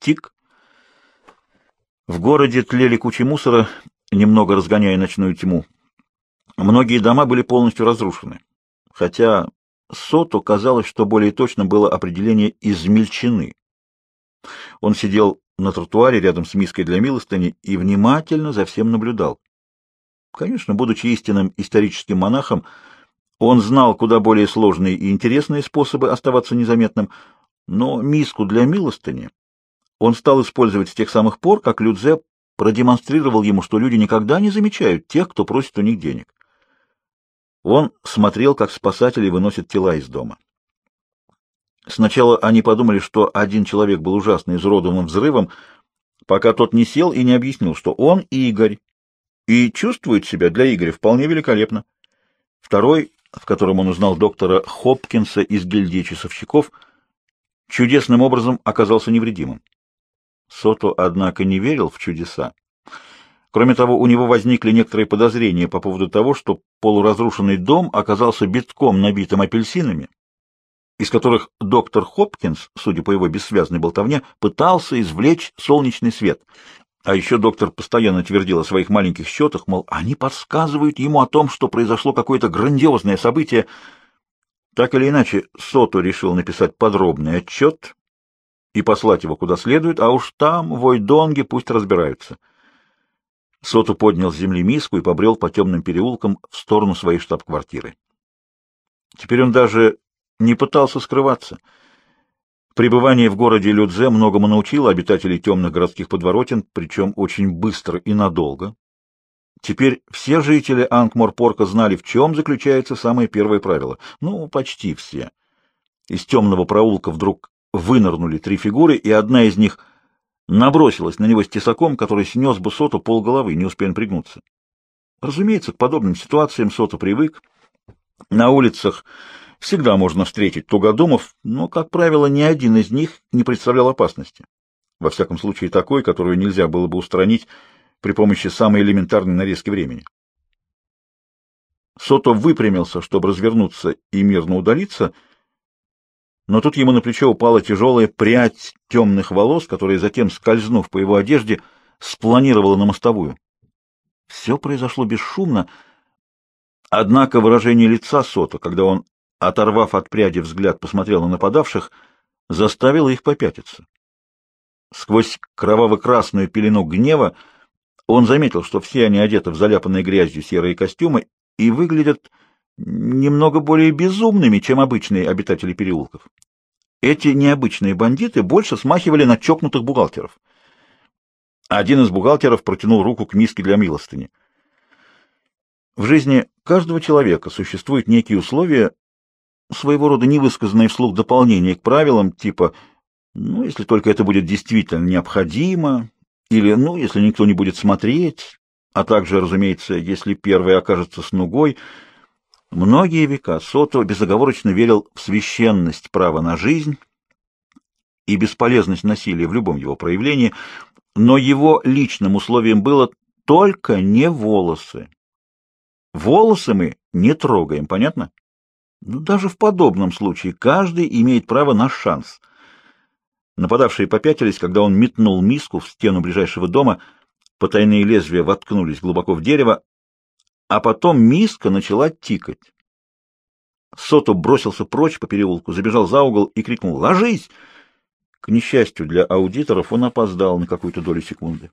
Тик. В городе тлели кучи мусора, немного разгоняя ночную тьму. Многие дома были полностью разрушены, хотя Соту казалось, что более точно было определение измельчены. Он сидел на тротуаре рядом с миской для милостыни и внимательно за всем наблюдал. Конечно, будучи истинным историческим монахом, он знал куда более сложные и интересные способы оставаться незаметным, но миску для милостыни он стал использовать с тех самых пор, как Людзе продемонстрировал ему, что люди никогда не замечают тех, кто просит у них денег. Он смотрел, как спасатели выносят тела из дома. Сначала они подумали, что один человек был ужасно изуродованным взрывом, пока тот не сел и не объяснил, что он Игорь, и чувствует себя для Игоря вполне великолепно. Второй, в котором он узнал доктора Хопкинса из гильдии часовщиков, чудесным образом оказался невредимым. Сото, однако, не верил в чудеса. Кроме того, у него возникли некоторые подозрения по поводу того, что полуразрушенный дом оказался битком набитым апельсинами, из которых доктор Хопкинс, судя по его бессвязной болтовне, пытался извлечь солнечный свет. А еще доктор постоянно твердил о своих маленьких счетах, мол, они подсказывают ему о том, что произошло какое-то грандиозное событие. Так или иначе, Сото решил написать подробный отчет и послать его куда следует, а уж там, в Ойдонге, пусть разбираются. Соту поднял с земли миску и побрел по темным переулкам в сторону своей штаб-квартиры. Теперь он даже не пытался скрываться. Пребывание в городе Людзе многому научило обитателей темных городских подворотен, причем очень быстро и надолго. Теперь все жители Ангморпорка знали, в чем заключается самое первое правило. Ну, почти все. Из темного проулка вдруг вынырнули три фигуры, и одна из них — набросилась на него с тесаком, который снес бы Соту полголовы, не успея пригнуться. Разумеется, к подобным ситуациям Соту привык. На улицах всегда можно встретить тугодумов, но, как правило, ни один из них не представлял опасности. Во всяком случае, такой, которую нельзя было бы устранить при помощи самой элементарной нарезки времени. Сото выпрямился, чтобы развернуться и мирно удалиться — но тут ему на плечо упала тяжелая прядь темных волос, которая затем, скользнув по его одежде, спланировала на мостовую. Все произошло бесшумно, однако выражение лица Сота, когда он, оторвав от пряди взгляд, посмотрел на нападавших, заставило их попятиться. Сквозь кроваво-красную пелену гнева он заметил, что все они одеты в заляпанные грязью серые костюмы и выглядят немного более безумными, чем обычные обитатели переулков. Эти необычные бандиты больше смахивали на чокнутых бухгалтеров. Один из бухгалтеров протянул руку к миске для милостыни. В жизни каждого человека существуют некие условия, своего рода невысказанные вслух дополнения к правилам, типа «ну, если только это будет действительно необходимо», или «ну, если никто не будет смотреть», а также, разумеется, если первый окажется с нугой — Многие века Сото безоговорочно верил в священность права на жизнь и бесполезность насилия в любом его проявлении, но его личным условием было только не волосы. Волосы мы не трогаем, понятно? Ну, даже в подобном случае каждый имеет право на шанс. Нападавшие попятились, когда он метнул миску в стену ближайшего дома, потайные лезвия воткнулись глубоко в дерево, а потом миска начала тикать. Сото бросился прочь по переулку, забежал за угол и крикнул «Ложись!». К несчастью для аудиторов он опоздал на какую-то долю секунды.